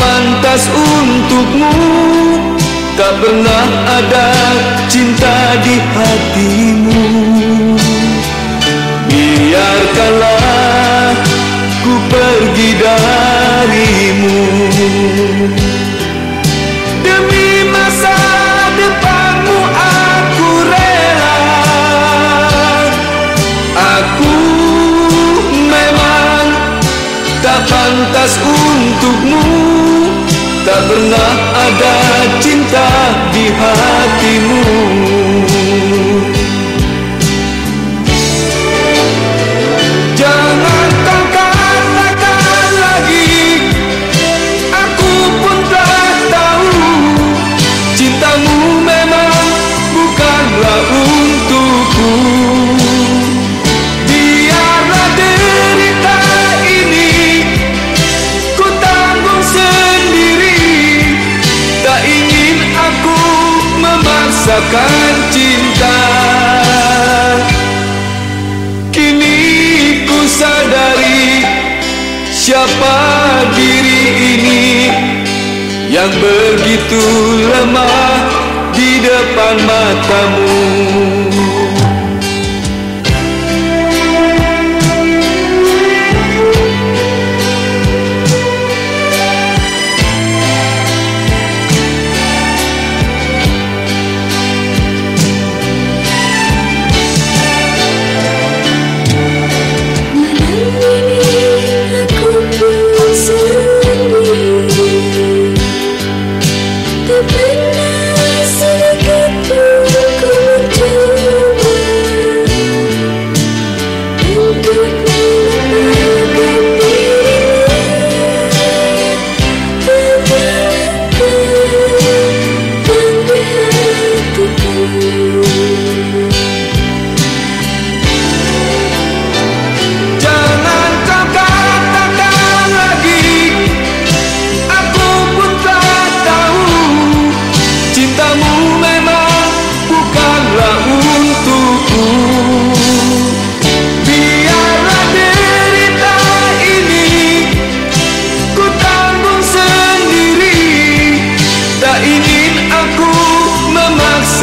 pantas untukmu. Tak pernah ada cinta di hatimu. Biarkanlah ku pergi darimu. Pantas untukmu. Tak pernah ada cinta di hatimu memaksakan cinta. Kini ku sadari Siapa diri ini Yang begitu lemah Di depan matamu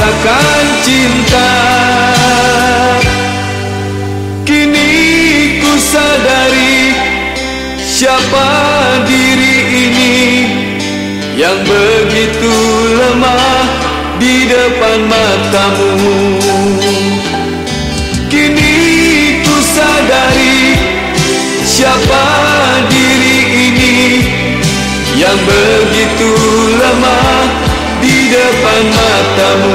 memaksakan cinta Kini ku sadari siapa diri ini yang begitu lemah di depan matamu. Kini ku sadari siapa diri ini yang begitu lemah di depan matamu.